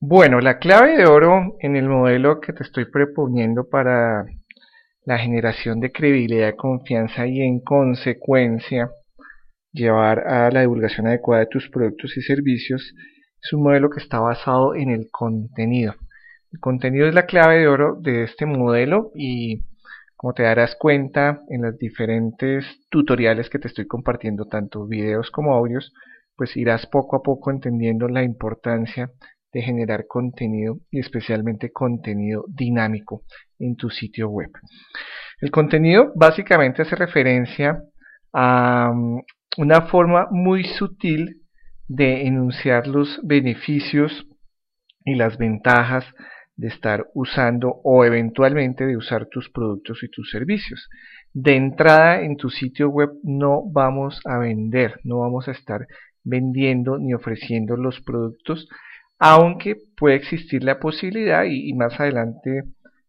Bueno, la clave de oro en el modelo que te estoy proponiendo para la generación de credibilidad, confianza y en consecuencia llevar a la divulgación adecuada de tus productos y servicios es un modelo que está basado en el contenido. El contenido es la clave de oro de este modelo y como te darás cuenta en los diferentes tutoriales que te estoy compartiendo, tanto videos como audios, pues irás poco a poco entendiendo la importancia de generar contenido y especialmente contenido dinámico en tu sitio web. El contenido básicamente hace referencia a mm, una forma muy sutil de enunciar los beneficios y las ventajas de estar usando o eventualmente de usar tus productos y tus servicios. De entrada en tu sitio web no vamos a vender, no vamos a estar vendiendo ni ofreciendo los productos, aunque puede existir la posibilidad y, más adelante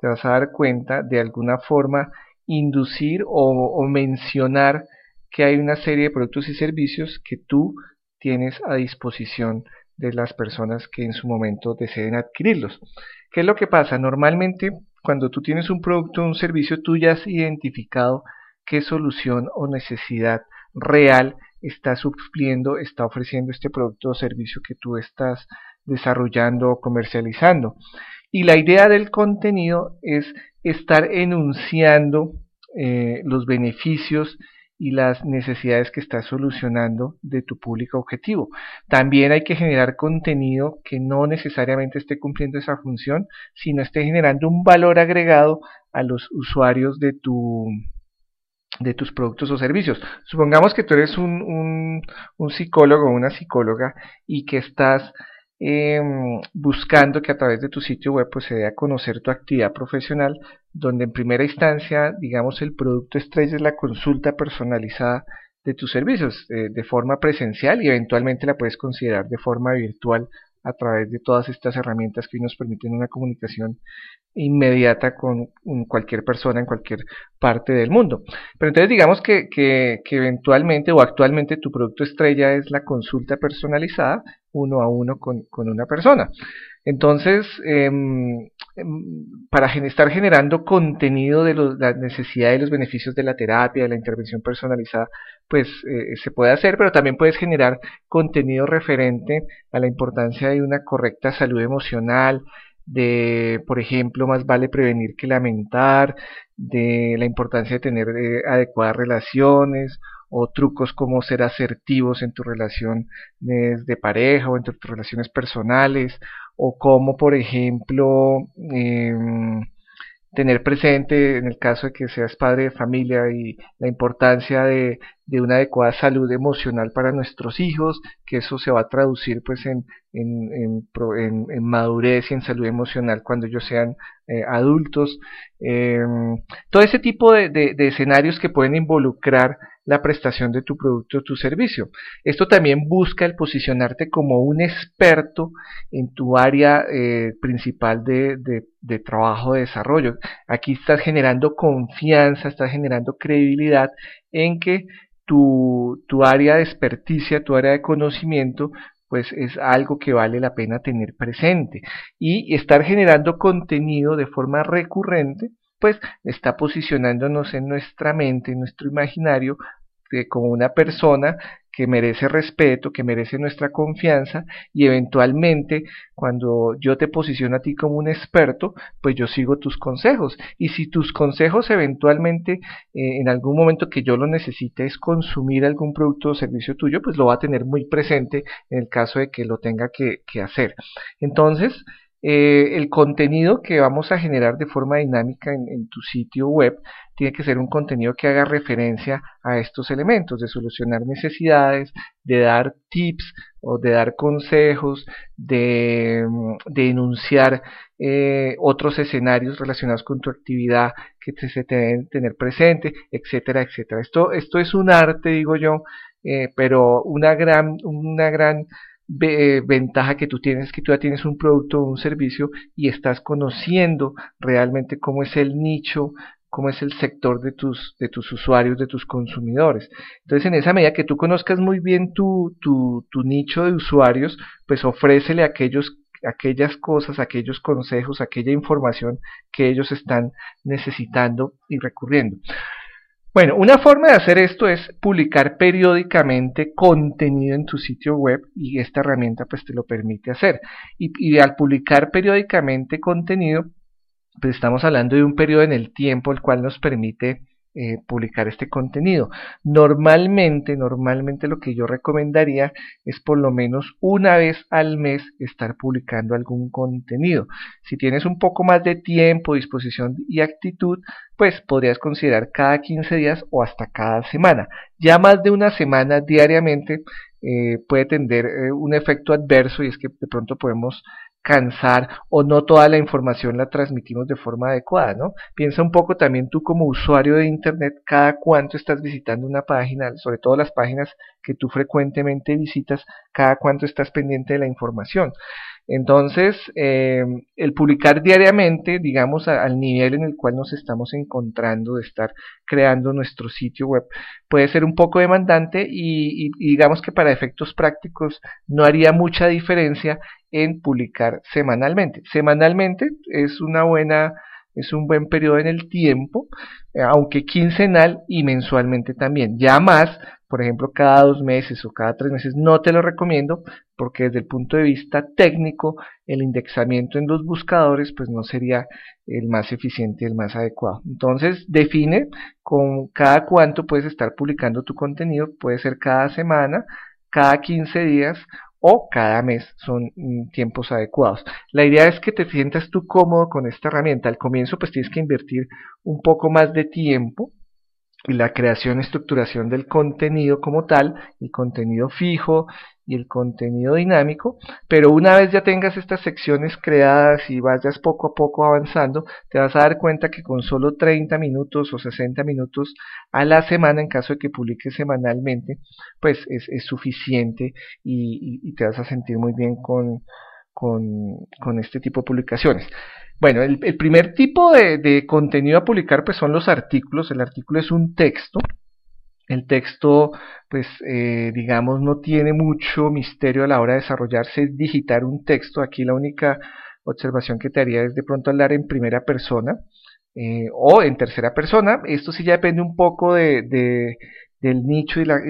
te vas a dar cuenta de alguna forma inducir o, mencionar que hay una serie de productos y servicios que tú tienes a disposición de las personas que en su momento deseen adquirirlos. ¿Qué es lo que pasa? Normalmente cuando tú tienes un producto o un servicio, tú ya has identificado qué solución o necesidad real está supliendo, está ofreciendo este producto o servicio que tú estás desarrollando o comercializando. Y la idea del contenido es estar enunciando eh, los beneficios y las necesidades que estás solucionando de tu público objetivo. También hay que generar contenido que no necesariamente esté cumpliendo esa función, sino esté generando un valor agregado a los usuarios de tu, de tus productos o servicios. Supongamos que tú eres un, un, un psicólogo o una psicóloga y que estás em, buscando que a través de tu sitio web pues, se dé a conocer tu actividad profesional, donde en primera instancia, digamos, el producto estrella es la consulta personalizada de tus servicios eh, de forma presencial y eventualmente la puedes considerar de forma virtual a través de todas estas herramientas que nos permiten una comunicación inmediata con cualquier persona en cualquier parte del mundo. Pero entonces digamos que, que, eventualmente o actualmente tu producto estrella es la consulta personalizada uno a uno con, con una persona. Entonces, em, em, para estar generando contenido de la necesidad y los beneficios de la terapia, de la intervención personalizada, pues eh, se puede hacer, pero también puedes generar contenido referente a la importancia de una correcta salud emocional, de, por ejemplo, más vale prevenir que lamentar, de la importancia de tener eh, adecuadas relaciones o trucos como ser asertivos en tu relación de pareja o en tus relaciones personales o como por ejemplo em, tener presente en el caso de que seas padre de familia y la importancia de, de, una adecuada salud emocional para nuestros hijos, que eso se va a traducir pues en, en, en, madurez y en salud emocional cuando ellos sean eh, adultos. Em, todo ese tipo de, de, escenarios que pueden involucrar la prestación de tu producto o tu servicio. Esto también busca el posicionarte como un experto en tu área eh, principal de, de, trabajo, de desarrollo. Aquí estás generando confianza, estás generando credibilidad en que tu, tu área de experticia, tu área de conocimiento, pues es algo que vale la pena tener presente. Y estar generando contenido de forma recurrente, pues está posicionándonos en nuestra mente, en nuestro imaginario, eh, como una persona que merece respeto, que merece nuestra confianza y eventualmente cuando yo te posiciono a ti como un experto, pues yo sigo tus consejos. Y si tus consejos eventualmente eh, en algún momento que yo lo necesite es consumir algún producto o servicio tuyo, pues lo va a tener muy presente en el caso de que lo tenga que hacer. Entonces, eh, el contenido que vamos a generar de forma dinámica en, tu sitio web tiene que ser un contenido que haga referencia a estos elementos, de solucionar necesidades, de dar tips o de dar consejos, de, de enunciar eh, otros escenarios relacionados con tu actividad que se te deben tener presente, etcétera, etcétera. Esto, esto es un arte, digo yo, eh, pero una gran, una gran ventaja que tú tienes que tú ya tienes un producto o un servicio y estás conociendo realmente cómo es el nicho cómo es el sector de tus, de tus usuarios, de tus consumidores. Entonces, en esa medida que tú conozcas muy bien tu, tu, tu nicho de usuarios, pues ofrécele aquellos aquellas cosas, aquellos consejos, aquella información que ellos están necesitando y recurriendo. Bueno, una forma de hacer esto es publicar periódicamente contenido en tu sitio web y esta herramienta pues te lo permite hacer. Y, al publicar periódicamente contenido, pues estamos hablando de un periodo en el tiempo el cual nos permite eh, publicar este contenido. Normalmente, normalmente lo que yo recomendaría es por lo menos una vez al mes estar publicando algún contenido. Si tienes un poco más de tiempo, disposición y actitud, pues podrías considerar cada 15 días o hasta cada semana. Ya más de una semana diariamente eh, puede tener eh, un efecto adverso y es que de pronto podemos cansar o no toda la información la transmitimos de forma adecuada, ¿no? Piensa un poco también tú como usuario de Internet, cada cuánto estás visitando una página, sobre todo las páginas que tú frecuentemente visitas, cada cuánto estás pendiente de la información. Entonces, eh, el publicar diariamente, digamos, al nivel en el cual nos estamos encontrando de estar creando nuestro sitio web, puede ser un poco demandante y, y digamos que para efectos prácticos no haría mucha diferencia en publicar semanalmente. Semanalmente es una buena es un buen periodo en el tiempo, eh, aunque quincenal y mensualmente también. Ya más, por ejemplo, cada dos meses o cada tres meses, no te lo recomiendo porque desde el punto de vista técnico, el indexamiento en los buscadores pues no sería el más eficiente el más adecuado. Entonces, define con cada cuánto puedes estar publicando tu contenido, puede ser cada semana, cada 15 días o cada mes son mm, tiempos adecuados. La idea es que te sientas tú cómodo con esta herramienta. Al comienzo pues tienes que invertir un poco más de tiempo y la creación y estructuración del contenido como tal, el contenido fijo y el contenido dinámico, pero una vez ya tengas estas secciones creadas y vayas poco a poco avanzando, te vas a dar cuenta que con solo 30 minutos o 60 minutos a la semana, en caso de que publiques semanalmente, pues es, suficiente y, te vas a sentir muy bien con, con, este tipo de publicaciones. Bueno, el, primer tipo de, de contenido a publicar pues son los artículos. El artículo es un texto el texto, pues, eh, digamos, no tiene mucho misterio a la hora de desarrollarse, es digitar un texto. Aquí la única observación que te haría es de pronto hablar en primera persona eh, o en tercera persona. Esto sí ya depende un poco de, del nicho y la,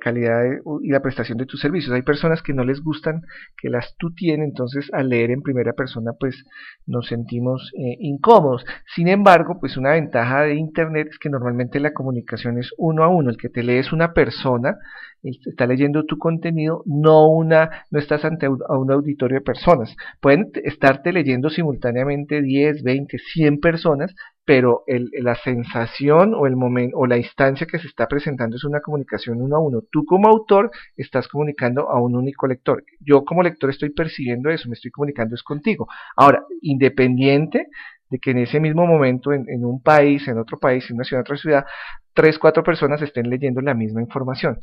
calidad y la prestación de tus servicios. Hay personas que no les gustan que las tú tienes, entonces al leer en primera persona pues nos sentimos eh, incómodos. Sin embargo, pues una ventaja de Internet es que normalmente la comunicación es uno a uno. El que te lee es una persona, está leyendo tu contenido, no una, no estás ante un, a un auditorio de personas. Pueden estarte leyendo simultáneamente 10, 20, 100 personas, pero la sensación o el momento o la instancia que se está presentando es una comunicación uno a uno. Tú como autor estás comunicando a un único lector. Yo como lector estoy percibiendo eso, me estoy comunicando es contigo. Ahora, independiente de que en ese mismo momento, en, un país, en otro país, en una ciudad, en otra ciudad, tres, cuatro personas estén leyendo la misma información.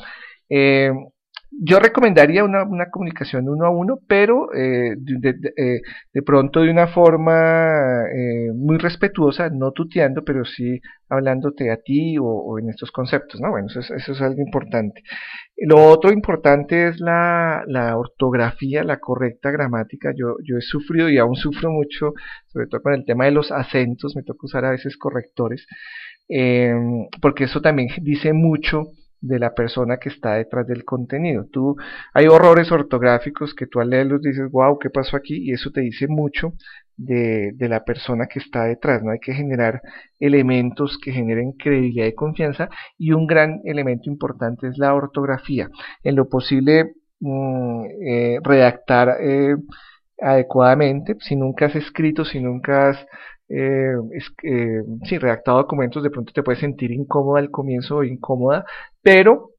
Eh, yo recomendaría una, comunicación uno a uno, pero eh, eh, de, pronto de una forma eh, muy respetuosa, no tuteando, pero sí hablándote a ti o, en estos conceptos, ¿no? Bueno, eso es, eso es, algo importante. Lo otro importante es la, ortografía, la correcta gramática. Yo, yo he sufrido y aún sufro mucho, sobre todo con el tema de los acentos, me toca usar a veces correctores, porque eso también dice mucho de la persona que está detrás del contenido. Tú, hay horrores ortográficos que tú al leerlos dices, wow, ¿qué pasó aquí? Y eso te dice mucho de, de, la persona que está detrás. ¿no? Hay que generar elementos que generen credibilidad y confianza y un gran elemento importante es la ortografía. En lo posible, mm, eh, redactar eh, adecuadamente. Si nunca has escrito, si nunca has eh, eh, si redactado documentos, de pronto te puedes sentir incómoda al comienzo o incómoda, pero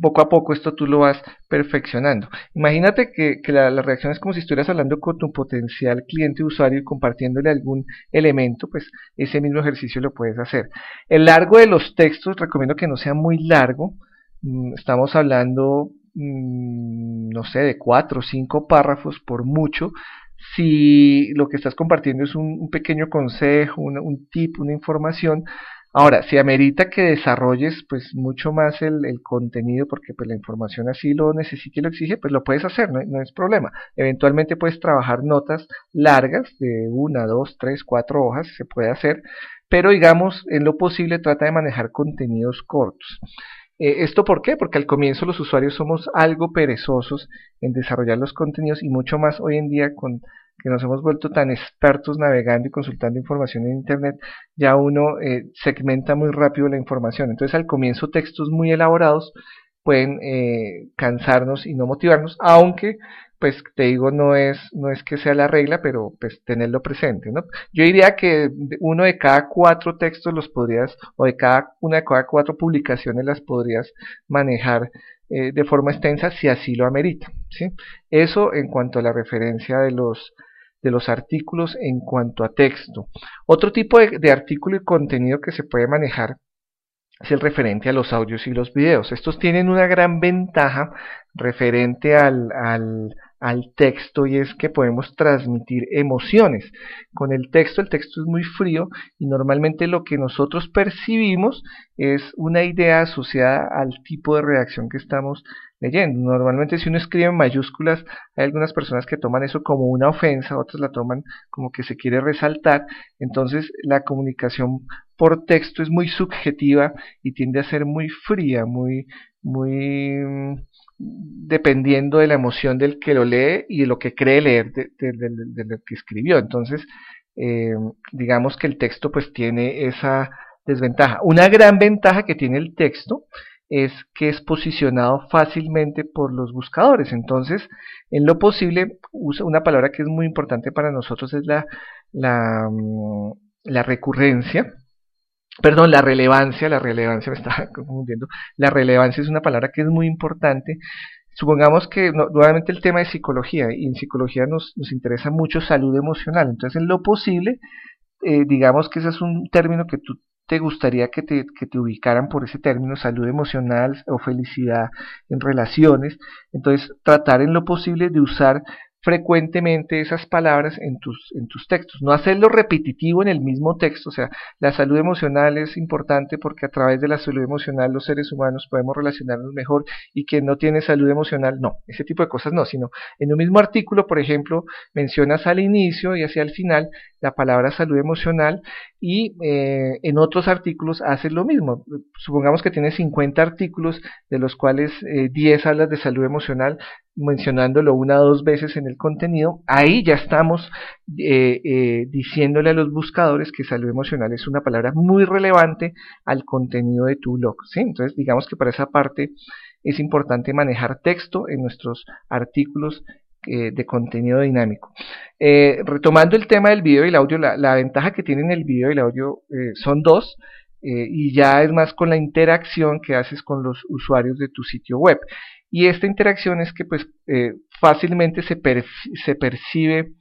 poco a poco esto tú lo vas perfeccionando. Imagínate que, la, reacción es como si estuvieras hablando con tu potencial cliente usuario y compartiéndole algún elemento, pues ese mismo ejercicio lo puedes hacer. El largo de los textos recomiendo que no sea muy largo, mm, estamos hablando, mm, no sé, de cuatro o cinco párrafos por mucho, si lo que estás compartiendo es un, pequeño consejo, un, tip, una información, Ahora, si amerita que desarrolles pues mucho más el, contenido porque pues la información así lo necesita y lo exige, pues lo puedes hacer, no, no, es problema. Eventualmente puedes trabajar notas largas de una, dos, tres, cuatro hojas, se puede hacer, pero digamos, en lo posible trata de manejar contenidos cortos. Eh, ¿Esto por qué? Porque al comienzo los usuarios somos algo perezosos en desarrollar los contenidos y mucho más hoy en día con que nos hemos vuelto tan expertos navegando y consultando información en Internet, ya uno eh, segmenta muy rápido la información. Entonces al comienzo textos muy elaborados pueden eh, cansarnos y no motivarnos, aunque pues te digo no es no es que sea la regla pero pues tenerlo presente no yo diría que uno de cada cuatro textos los podrías o de cada una de cada cuatro publicaciones las podrías manejar eh, de forma extensa si así lo amerita ¿sí? eso en cuanto a la referencia de los de los artículos en cuanto a texto. Otro tipo de, artículo y contenido que se puede manejar es el referente a los audios y los videos. Estos tienen una gran ventaja referente al, al, al, texto y es que podemos transmitir emociones. Con el texto, el texto es muy frío y normalmente lo que nosotros percibimos es una idea asociada al tipo de redacción que estamos leyendo. Normalmente si uno escribe en mayúsculas, hay algunas personas que toman eso como una ofensa, otras la toman como que se quiere resaltar. Entonces la comunicación por texto es muy subjetiva y tiende a ser muy fría, muy, muy mm, dependiendo de la emoción del que lo lee y de lo que cree leer de, lo que escribió. Entonces, eh, digamos que el texto pues tiene esa desventaja. Una gran ventaja que tiene el texto es que es posicionado fácilmente por los buscadores. Entonces, en lo posible, usa una palabra que es muy importante para nosotros es la, la, mm, la recurrencia. Perdón, la relevancia, la relevancia me estaba confundiendo. La relevancia es una palabra que es muy importante. Supongamos que nuevamente el tema de psicología y en psicología nos, nos interesa mucho salud emocional. Entonces, en lo posible, eh, digamos que ese es un término que tú te gustaría que te, que te ubicaran por ese término, salud emocional o felicidad en relaciones. Entonces, tratar en lo posible de usar frecuentemente esas palabras en tus, en tus textos. No hacerlo repetitivo en el mismo texto, o sea, la salud emocional es importante porque a través de la salud emocional los seres humanos podemos relacionarnos mejor y que no tiene salud emocional, no, ese tipo de cosas no, sino en un mismo artículo, por ejemplo, mencionas al inicio y hacia el final la palabra salud emocional y eh, en otros artículos haces lo mismo. Supongamos que tienes 50 artículos de los cuales eh, 10 hablas de salud emocional, mencionándolo una o dos veces en el contenido, ahí ya estamos eh, eh, diciéndole a los buscadores que salud emocional es una palabra muy relevante al contenido de tu blog. ¿sí? Entonces, digamos que para esa parte es importante manejar texto en nuestros artículos eh, de contenido dinámico. Retomando el tema del video y el audio, la, ventaja que tienen el video y el audio son dos. y ya es más con la interacción que haces con los usuarios de tu sitio web. Y esta interacción es que pues eh, fácilmente se, se percibe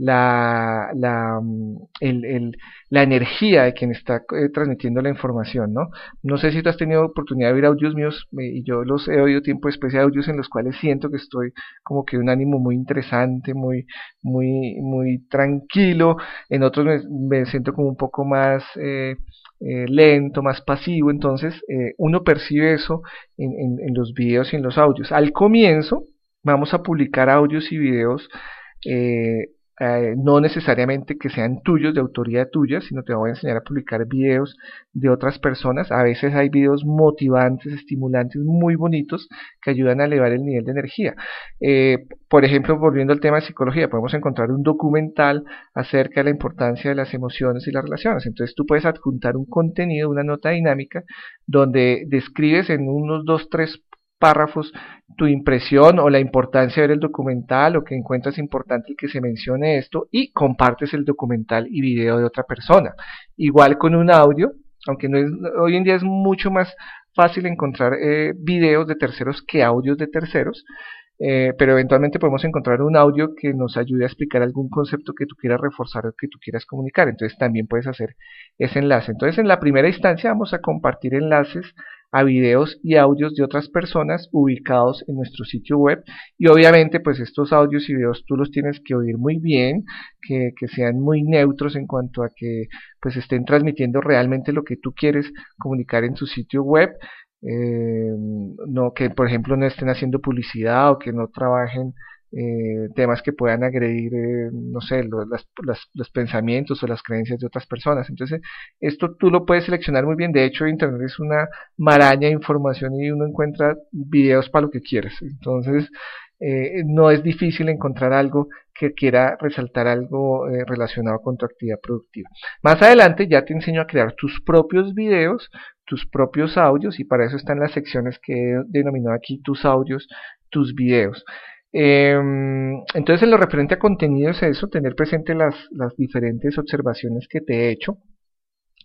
la, la, mm, el, el, la, energía de quien está eh, transmitiendo la información, ¿no? No sé si tú has tenido oportunidad de oír audios míos, y yo los he oído tiempo después de audios en los cuales siento que estoy como que un ánimo muy interesante, muy, muy, muy tranquilo, en otros me, siento como un poco más eh, eh, lento, más pasivo, entonces eh, uno percibe eso en, en, los videos y en los audios. Al comienzo vamos a publicar audios y videos eh, eh, no necesariamente que sean tuyos, de autoría tuya, sino te voy a enseñar a publicar videos de otras personas. A veces hay videos motivantes, estimulantes, muy bonitos que ayudan a elevar el nivel de energía. Eh, por ejemplo, volviendo al tema de psicología, podemos encontrar un documental acerca de la importancia de las emociones y las relaciones. Entonces tú puedes adjuntar un contenido, una nota dinámica, donde describes en unos dos, tres párrafos tu impresión o la importancia de ver el documental o que encuentras importante que se mencione esto y compartes el documental y video de otra persona. Igual con un audio, aunque no es, hoy en día es mucho más fácil encontrar eh, videos de terceros que audios de terceros, eh, pero eventualmente podemos encontrar un audio que nos ayude a explicar algún concepto que tú quieras reforzar o que tú quieras comunicar. Entonces también puedes hacer ese enlace. Entonces en la primera instancia vamos a compartir enlaces a videos y audios de otras personas ubicados en nuestro sitio web. Y obviamente pues estos audios y videos tú los tienes que oír muy bien, que, que sean muy neutros en cuanto a que pues estén transmitiendo realmente lo que tú quieres comunicar en tu sitio web. Eh, no que por ejemplo no estén haciendo publicidad o que no trabajen eh, temas que puedan agredir, eh, no sé, los, los, pensamientos o las creencias de otras personas. Entonces, esto tú lo puedes seleccionar muy bien. De hecho, Internet es una maraña de información y uno encuentra videos para lo que quieres. Entonces, eh, no es difícil encontrar algo que quiera resaltar algo eh, relacionado con tu actividad productiva. Más adelante ya te enseño a crear tus propios videos, tus propios audios y para eso están las secciones que he denominado aquí tus audios, tus videos. Em, entonces en lo referente a contenido es eso, tener presente las, diferentes observaciones que te he hecho.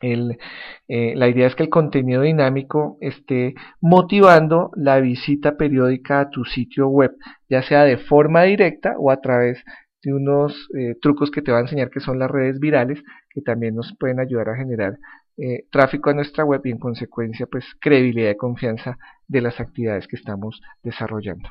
Eh, la idea es que el contenido dinámico esté motivando la visita periódica a tu sitio web, ya sea de forma directa o a través de unos eh, trucos que te va a enseñar que son las redes virales, que también nos pueden ayudar a generar eh, tráfico a nuestra web y en consecuencia pues credibilidad y confianza de las actividades que estamos desarrollando.